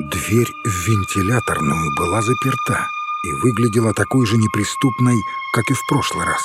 Дверь в вентиляторную была заперта и выглядела такой же неприступной, как и в прошлый раз.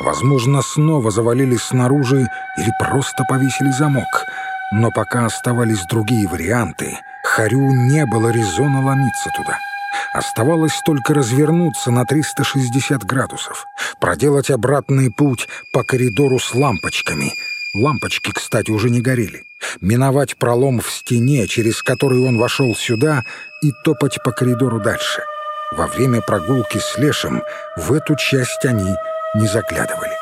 Возможно, снова завалились снаружи или просто повесили замок. Но пока оставались другие варианты, Харю не было резона ломиться туда. Оставалось только развернуться на 360 градусов, проделать обратный путь по коридору с лампочками. Лампочки, кстати, уже не горели. Миновать пролом в стене, через который он вошел сюда, и топать по коридору дальше. Во время прогулки с Лешем в эту часть они не заглядывали.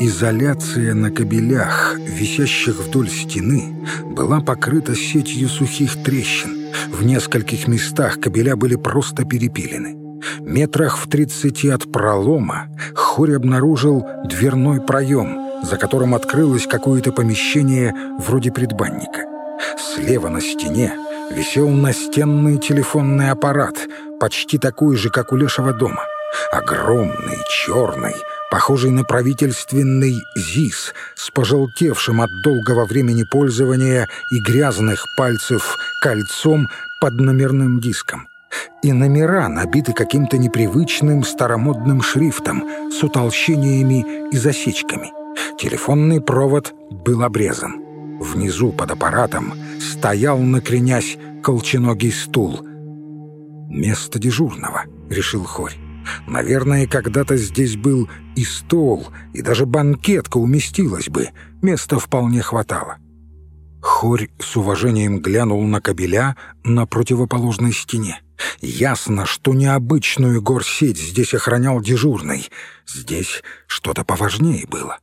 Изоляция на кабелях, висящих вдоль стены, была покрыта сетью сухих трещин. В нескольких местах кабеля были просто перепилены. Метрах в тридцати от пролома Хорь обнаружил дверной проем, за которым открылось какое-то помещение вроде предбанника. Слева на стене висел настенный телефонный аппарат, почти такой же, как у Лешего дома. Огромный, черный, похожий на правительственный ЗИС с пожелтевшим от долгого времени пользования и грязных пальцев кольцом под номерным диском. И номера набиты каким-то непривычным старомодным шрифтом с утолщениями и засечками. Телефонный провод был обрезан. Внизу под аппаратом стоял, накренясь, колченогий стул. «Место дежурного», — решил Хорь. Наверное, когда-то здесь был и стол, и даже банкетка уместилась бы. Места вполне хватало. Хорь с уважением глянул на кабеля на противоположной стене. Ясно, что необычную горсеть здесь охранял дежурный. Здесь что-то поважнее было.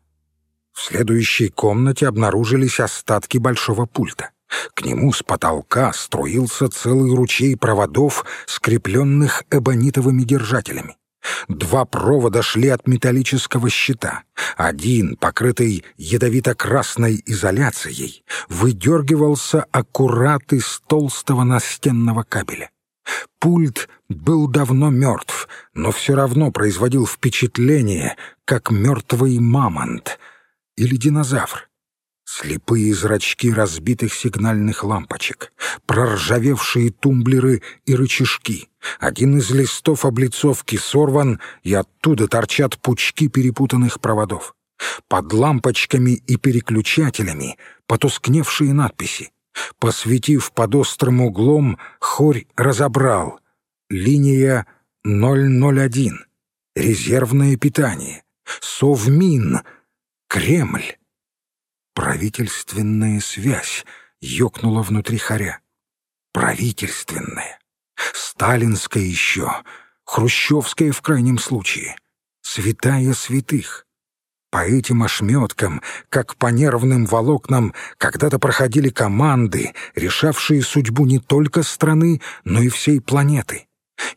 В следующей комнате обнаружились остатки большого пульта. К нему с потолка струился целый ручей проводов, скрепленных эбонитовыми держателями. Два провода шли от металлического щита. Один, покрытый ядовито-красной изоляцией, выдергивался аккурат из толстого настенного кабеля. Пульт был давно мертв, но все равно производил впечатление, как мертвый мамонт или динозавр. Слепые зрачки разбитых сигнальных лампочек, проржавевшие тумблеры и рычажки. Один из листов облицовки сорван, и оттуда торчат пучки перепутанных проводов. Под лампочками и переключателями потускневшие надписи. Посветив под острым углом, Хорь разобрал. Линия 001. Резервное питание. Совмин. Кремль. Правительственная связь ёкнула внутри хоря. Правительственная. Сталинская еще. Хрущевская в крайнем случае. Святая святых. По этим ошметкам, как по нервным волокнам, когда-то проходили команды, решавшие судьбу не только страны, но и всей планеты.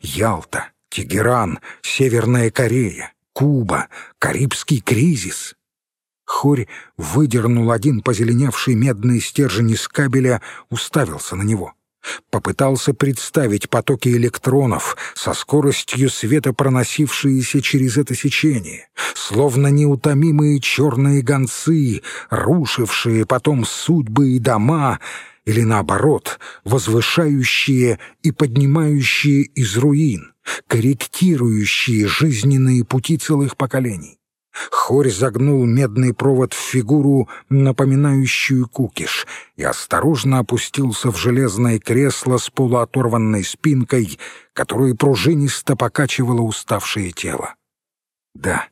Ялта, Тегеран, Северная Корея, Куба, Карибский кризис — Хорь выдернул один позеленевший медный стержень из кабеля, уставился на него. Попытался представить потоки электронов со скоростью света, проносившиеся через это сечение, словно неутомимые черные гонцы, рушившие потом судьбы и дома, или наоборот, возвышающие и поднимающие из руин, корректирующие жизненные пути целых поколений. Хорь загнул медный провод в фигуру, напоминающую кукиш, и осторожно опустился в железное кресло с полуоторванной спинкой, которую пружинисто покачивало уставшее тело. Да,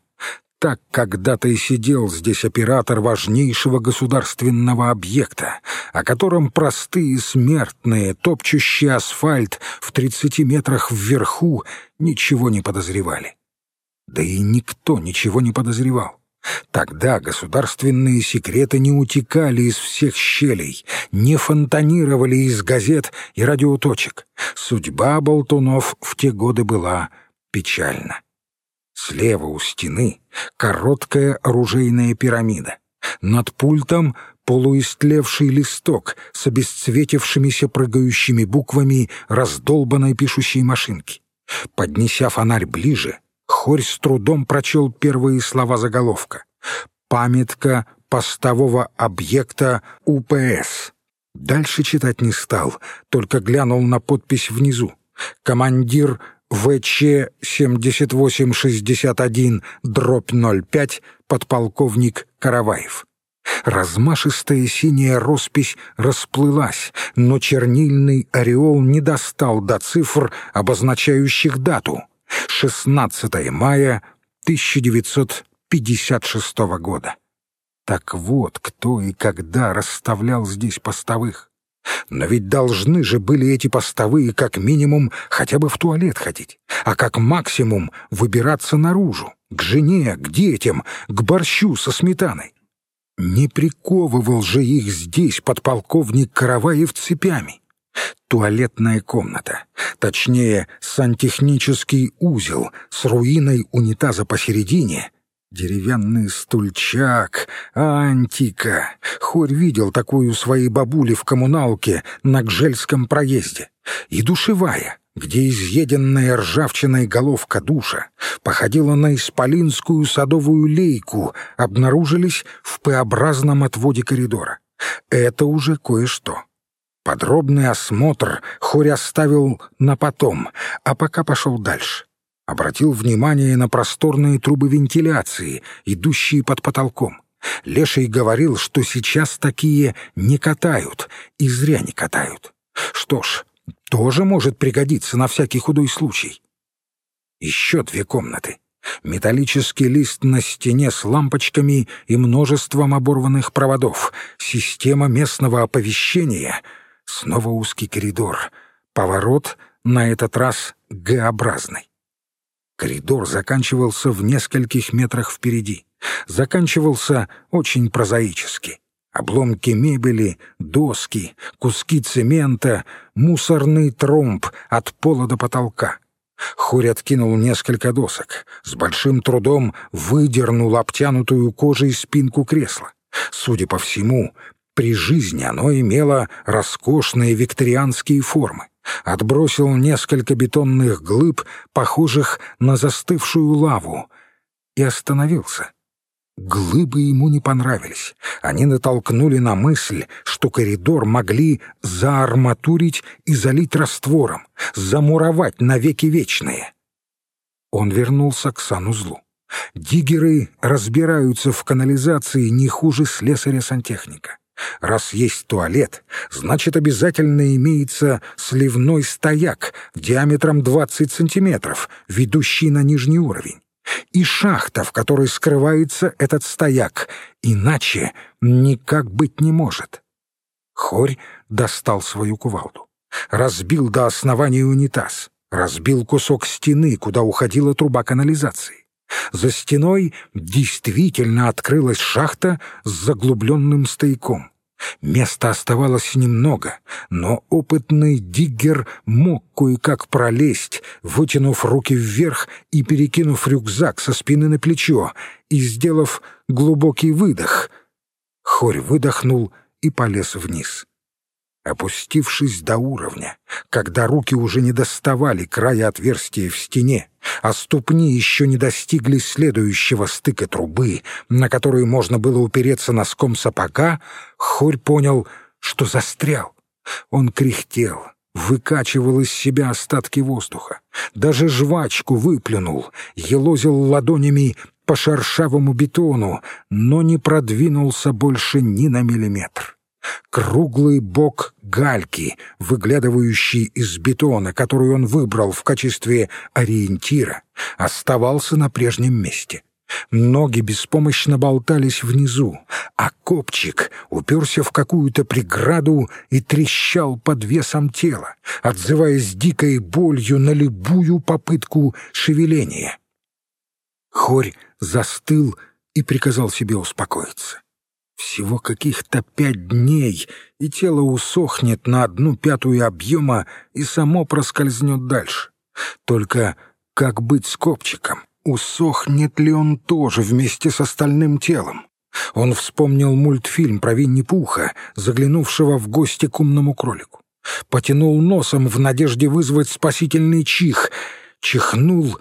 так когда-то и сидел здесь оператор важнейшего государственного объекта, о котором простые смертные, топчущие асфальт в тридцати метрах вверху, ничего не подозревали. Да и никто ничего не подозревал. Тогда государственные секреты не утекали из всех щелей, не фонтанировали из газет и радиоточек. Судьба болтунов в те годы была печальна. Слева у стены короткая оружейная пирамида. Над пультом полуистлевший листок с обесцветившимися прыгающими буквами раздолбанной пишущей машинки. Поднеся фонарь ближе — Хорь с трудом прочел первые слова заголовка. «Памятка постового объекта УПС». Дальше читать не стал, только глянул на подпись внизу. «Командир ВЧ-7861, дробь 05, подполковник Караваев». Размашистая синяя роспись расплылась, но чернильный ореол не достал до цифр, обозначающих дату — 16 мая 1956 года. Так вот, кто и когда расставлял здесь постовых. Но ведь должны же были эти постовые как минимум хотя бы в туалет ходить, а как максимум выбираться наружу, к жене, к детям, к борщу со сметаной. Не приковывал же их здесь подполковник Караваев цепями. Туалетная комната, точнее, сантехнический узел с руиной унитаза посередине — Деревянный стульчак, антика. Хорь видел такую своей бабули в коммуналке на Гжельском проезде. И душевая, где изъеденная ржавчиной головка душа походила на исполинскую садовую лейку, обнаружились в П-образном отводе коридора. Это уже кое-что. Подробный осмотр Хорь оставил на потом, а пока пошел дальше обратил внимание на просторные трубы вентиляции, идущие под потолком. Леший говорил, что сейчас такие не катают, и зря не катают. Что ж, тоже может пригодиться на всякий худой случай. Еще две комнаты. Металлический лист на стене с лампочками и множеством оборванных проводов. Система местного оповещения. Снова узкий коридор. Поворот, на этот раз Г-образный. Коридор заканчивался в нескольких метрах впереди. Заканчивался очень прозаически. Обломки мебели, доски, куски цемента, мусорный тромб от пола до потолка. Хорь откинул несколько досок, с большим трудом выдернул обтянутую кожей спинку кресла. Судя по всему, при жизни оно имело роскошные викторианские формы отбросил несколько бетонных глыб, похожих на застывшую лаву, и остановился. Глыбы ему не понравились. Они натолкнули на мысль, что коридор могли заарматурить и залить раствором, замуровать навеки вечные. Он вернулся к санузлу. Диггеры разбираются в канализации не хуже слесаря-сантехника. Раз есть туалет, значит, обязательно имеется сливной стояк диаметром 20 сантиметров, ведущий на нижний уровень. И шахта, в которой скрывается этот стояк. Иначе никак быть не может. Хорь достал свою кувалду. Разбил до основания унитаз. Разбил кусок стены, куда уходила труба канализации. За стеной действительно открылась шахта с заглубленным стояком. Места оставалось немного, но опытный диггер мог кое-как пролезть, вытянув руки вверх и перекинув рюкзак со спины на плечо, и сделав глубокий выдох. Хорь выдохнул и полез вниз опустившись до уровня, когда руки уже не доставали края отверстия в стене, а ступни еще не достигли следующего стыка трубы, на которую можно было упереться носком сапога, Хорь понял, что застрял. Он кряхтел, выкачивал из себя остатки воздуха, даже жвачку выплюнул, елозил ладонями по шершавому бетону, но не продвинулся больше ни на миллиметр. Круглый бок гальки, выглядывающий из бетона, который он выбрал в качестве ориентира, оставался на прежнем месте. Ноги беспомощно болтались внизу, а копчик уперся в какую-то преграду и трещал под весом тела, отзываясь дикой болью на любую попытку шевеления. Хорь застыл и приказал себе успокоиться. Всего каких-то пять дней, и тело усохнет на одну пятую объема и само проскользнет дальше. Только как быть с копчиком? Усохнет ли он тоже вместе с остальным телом? Он вспомнил мультфильм про Винни-Пуха, заглянувшего в гости к умному кролику. Потянул носом в надежде вызвать спасительный чих. Чихнул,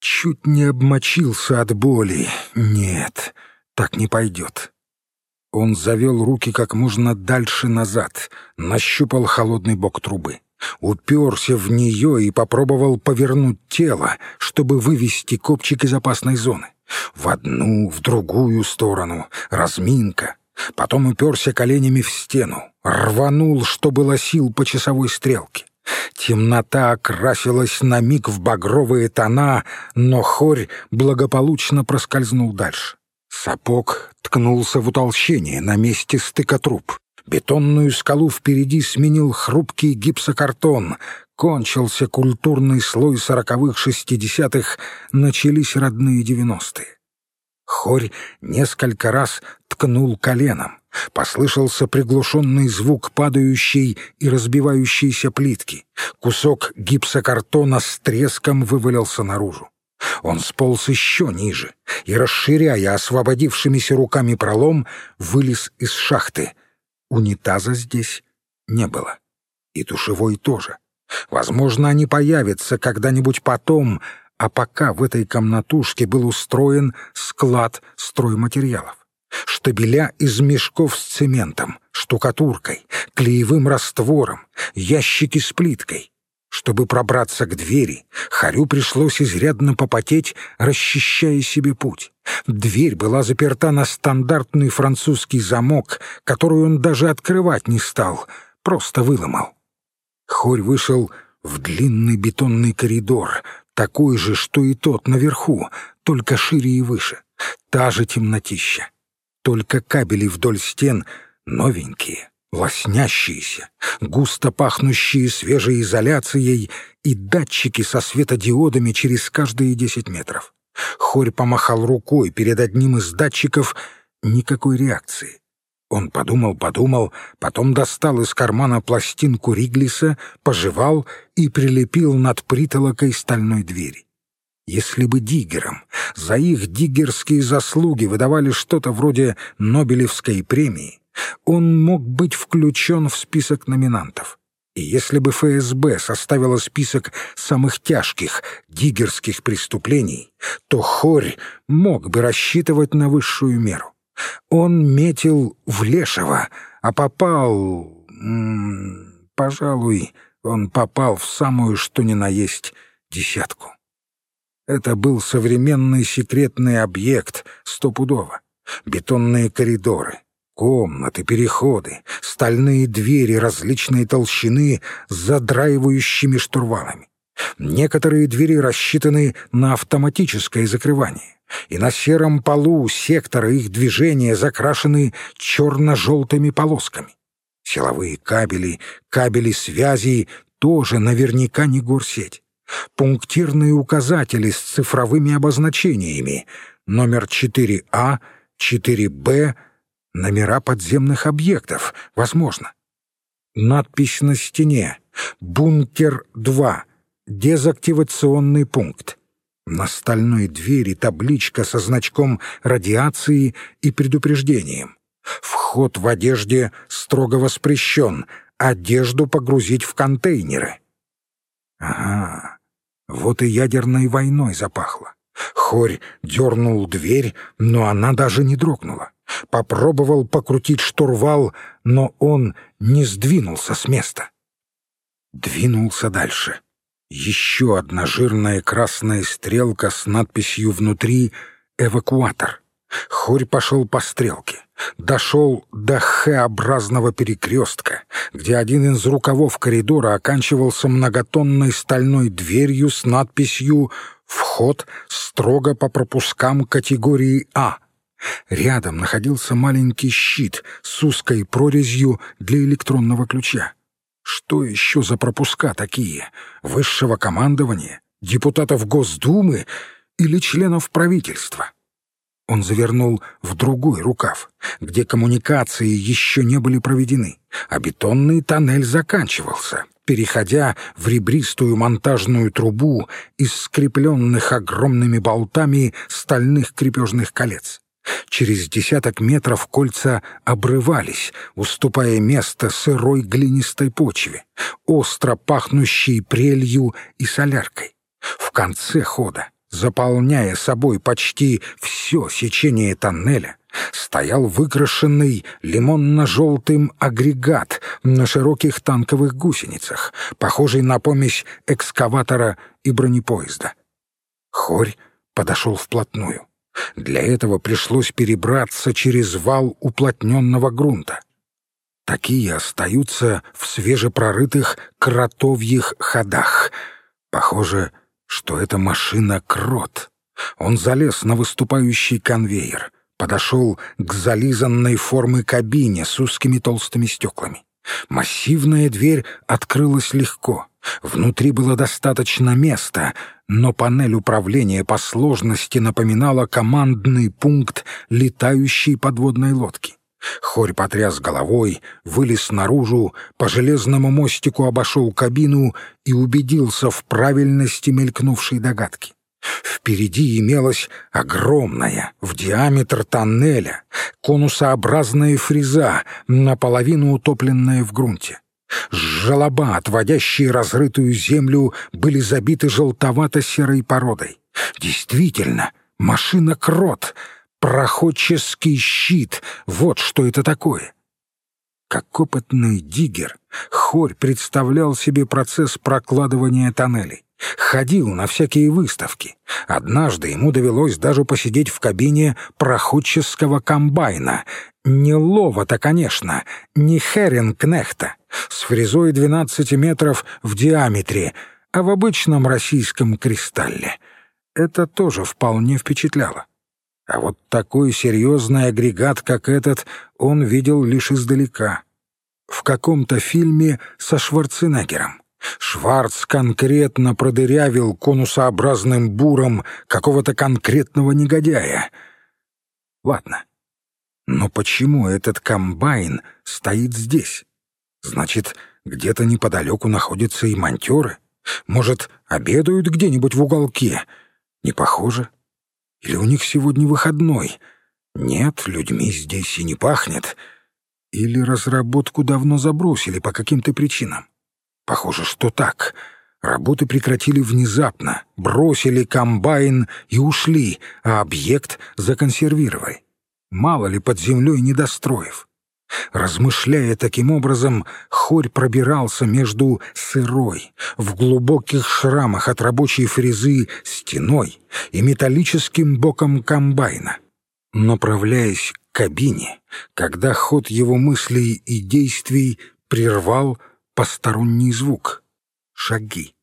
чуть не обмочился от боли. Нет, так не пойдет. Он завел руки как можно дальше назад, нащупал холодный бок трубы, уперся в нее и попробовал повернуть тело, чтобы вывести копчик из опасной зоны. В одну, в другую сторону, разминка. Потом уперся коленями в стену, рванул, что было сил по часовой стрелке. Темнота окрасилась на миг в багровые тона, но хорь благополучно проскользнул дальше. Сапог ткнулся в утолщение на месте стыка труб. Бетонную скалу впереди сменил хрупкий гипсокартон. Кончился культурный слой сороковых-шестидесятых, начались родные девяностые. Хорь несколько раз ткнул коленом. Послышался приглушенный звук падающей и разбивающейся плитки. Кусок гипсокартона с треском вывалился наружу. Он сполз еще ниже и, расширяя освободившимися руками пролом, вылез из шахты. Унитаза здесь не было. И душевой тоже. Возможно, они появятся когда-нибудь потом, а пока в этой комнатушке был устроен склад стройматериалов. Штабеля из мешков с цементом, штукатуркой, клеевым раствором, ящики с плиткой. Чтобы пробраться к двери, Харю пришлось изрядно попотеть, расчищая себе путь. Дверь была заперта на стандартный французский замок, который он даже открывать не стал, просто выломал. Хорь вышел в длинный бетонный коридор, такой же, что и тот наверху, только шире и выше. Та же темнотища. Только кабели вдоль стен новенькие, лоснящиеся, густо пахнущие свежей изоляцией и датчики со светодиодами через каждые десять метров. Хорь помахал рукой перед одним из датчиков — никакой реакции. Он подумал-подумал, потом достал из кармана пластинку Риглиса, пожевал и прилепил над притолокой стальной двери. Если бы диггерам за их диггерские заслуги выдавали что-то вроде Нобелевской премии, он мог быть включен в список номинантов. И если бы ФСБ составила список самых тяжких диггерских преступлений, то Хорь мог бы рассчитывать на высшую меру. Он метил в Лешего, а попал... Пожалуй, он попал в самую что ни на есть десятку. Это был современный секретный объект стопудово. Бетонные коридоры, Комнаты, переходы, стальные двери различной толщины с задраивающими штурвалами. Некоторые двери рассчитаны на автоматическое закрывание, и на сером полу сектора их движения закрашены черно-желтыми полосками. Силовые кабели, кабели связи тоже наверняка не горсеть. Пунктирные указатели с цифровыми обозначениями номер 4А, 4Б, Номера подземных объектов, возможно. Надпись на стене. «Бункер-2. Дезактивационный пункт». На стальной двери табличка со значком радиации и предупреждением. Вход в одежде строго воспрещен. Одежду погрузить в контейнеры. Ага, вот и ядерной войной запахло. Хорь дернул дверь, но она даже не дрогнула попробовал покрутить штурвал, но он не сдвинулся с места. Двинулся дальше. Еще одна жирная красная стрелка с надписью внутри «Эвакуатор». Хорь пошел по стрелке. Дошел до Х-образного перекрестка, где один из рукавов коридора оканчивался многотонной стальной дверью с надписью «Вход строго по пропускам категории А». Рядом находился маленький щит с узкой прорезью для электронного ключа. Что еще за пропуска такие? Высшего командования? Депутатов Госдумы или членов правительства? Он завернул в другой рукав, где коммуникации еще не были проведены, а бетонный тоннель заканчивался, переходя в ребристую монтажную трубу из скрепленных огромными болтами стальных крепежных колец. Через десяток метров кольца обрывались, уступая место сырой глинистой почве, остро пахнущей прелью и соляркой. В конце хода, заполняя собой почти все сечение тоннеля, стоял выкрашенный лимонно-желтым агрегат на широких танковых гусеницах, похожий на помесь экскаватора и бронепоезда. Хорь подошел вплотную. Для этого пришлось перебраться через вал уплотненного грунта. Такие остаются в свежепрорытых кротовьих ходах. Похоже, что это машина-крот. Он залез на выступающий конвейер, подошел к зализанной формы кабине с узкими толстыми стеклами. Массивная дверь открылась легко. Внутри было достаточно места, но панель управления по сложности напоминала командный пункт летающей подводной лодки. Хорь потряс головой, вылез наружу, по железному мостику обошел кабину и убедился в правильности мелькнувшей догадки. Впереди имелась огромная, в диаметр тоннеля, конусообразная фреза, наполовину утопленная в грунте. Желоба, отводящие разрытую землю, были забиты желтовато-серой породой. Действительно, машина-крот, проходческий щит — вот что это такое. Как опытный диггер, Хорь представлял себе процесс прокладывания тоннелей. Ходил на всякие выставки. Однажды ему довелось даже посидеть в кабине проходческого комбайна. Не Лова-то, конечно, не Хереnkнехта, с фрезой 12 метров в диаметре, а в обычном российском кристалле. Это тоже вполне впечатляло. А вот такой серьезный агрегат, как этот, он видел лишь издалека. В каком-то фильме со Шварценеггером. Шварц конкретно продырявил конусообразным буром какого-то конкретного негодяя. Ладно. Но почему этот комбайн стоит здесь? Значит, где-то неподалеку находятся и монтеры? Может, обедают где-нибудь в уголке? Не похоже. Или у них сегодня выходной? Нет, людьми здесь и не пахнет. Или разработку давно забросили по каким-то причинам. Похоже, что так. Работы прекратили внезапно, бросили комбайн и ушли, а объект законсервировали. Мало ли под землей недостроев. Размышляя таким образом, хорь пробирался между сырой, в глубоких шрамах от рабочей фрезы стеной и металлическим боком комбайна. Направляясь к кабине, когда ход его мыслей и действий прервал посторонний звук — шаги.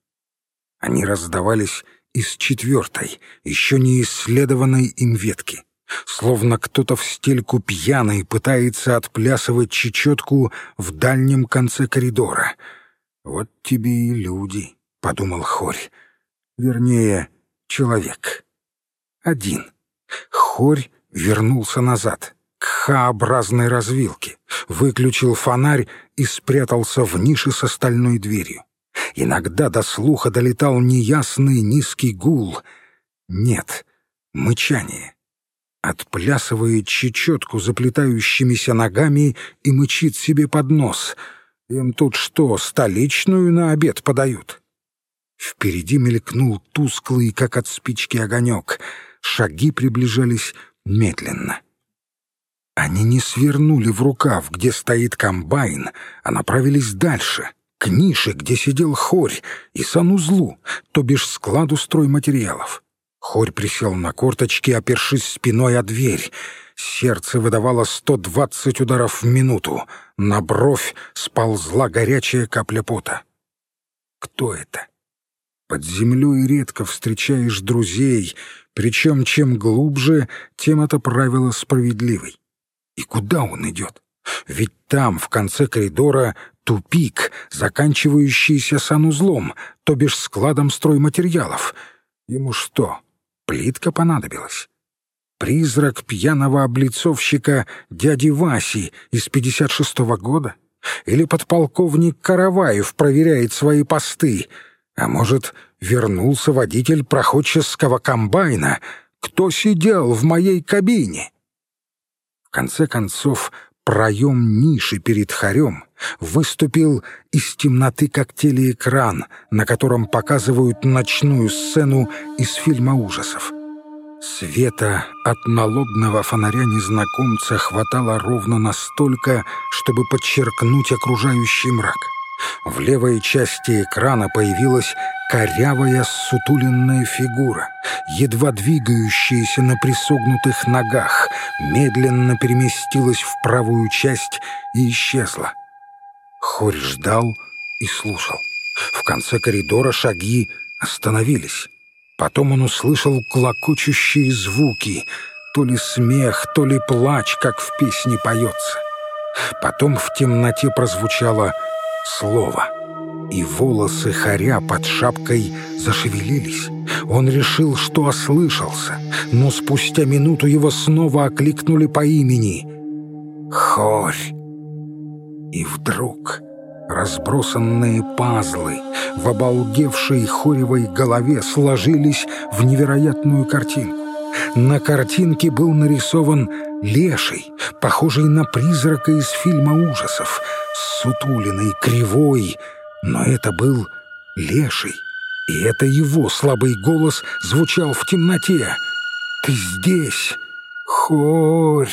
Они раздавались из четвертой, еще не исследованной им ветки. Словно кто-то в стельку пьяный пытается отплясывать чечетку в дальнем конце коридора. «Вот тебе и люди», — подумал Хорь. Вернее, человек. Один. Хорь вернулся назад, к Х-образной развилке, выключил фонарь и спрятался в нише с остальной дверью. Иногда до слуха долетал неясный низкий гул. Нет, мычание отплясывает чечетку заплетающимися ногами и мычит себе под нос. Им тут что, столичную на обед подают? Впереди мелькнул тусклый, как от спички, огонек. Шаги приближались медленно. Они не свернули в рукав, где стоит комбайн, а направились дальше, к нише, где сидел хорь, и санузлу, то бишь складу стройматериалов. Хорь присел на корточки, опершись спиной о дверь. Сердце выдавало сто двадцать ударов в минуту. На бровь сползла горячая капля пота. Кто это? Под землей редко встречаешь друзей, причем чем глубже, тем это правило справедливый. И куда он идет? Ведь там, в конце коридора, тупик, заканчивающийся санузлом, то бишь складом стройматериалов. Ему что, Плитка понадобилась. Призрак пьяного облицовщика дяди Васи из 56-го года? Или подполковник Караваев проверяет свои посты? А может, вернулся водитель проходческого комбайна? Кто сидел в моей кабине? В конце концов, проем ниши перед хорем выступил из темноты как телеэкран, на котором показывают ночную сцену из фильма ужасов. Света от налобного фонаря незнакомца хватало ровно настолько, чтобы подчеркнуть окружающий мрак. В левой части экрана появилась корявая сутуленная фигура, едва двигающаяся на присогнутых ногах, медленно переместилась в правую часть и исчезла. Хорь ждал и слушал. В конце коридора шаги остановились. Потом он услышал клокочущие звуки, то ли смех, то ли плач, как в песне поется. Потом в темноте прозвучало слово, и волосы хоря под шапкой зашевелились. Он решил, что ослышался, но спустя минуту его снова окликнули по имени. «Хорь!» И вдруг разбросанные пазлы в обалдевшей хоревой голове сложились в невероятную картинку. На картинке был нарисован леший, похожий на призрака из фильма ужасов, сутулиный, кривой, но это был леший, и это его слабый голос звучал в темноте. «Ты здесь, Хорь!»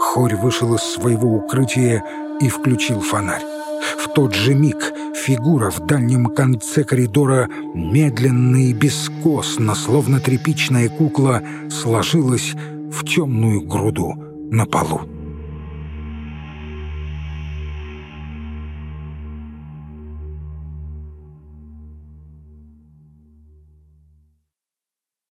Хорь вышел из своего укрытия и включил фонарь. В тот же миг фигура в дальнем конце коридора медленно и бескостно, словно тряпичная кукла, сложилась в темную груду на полу.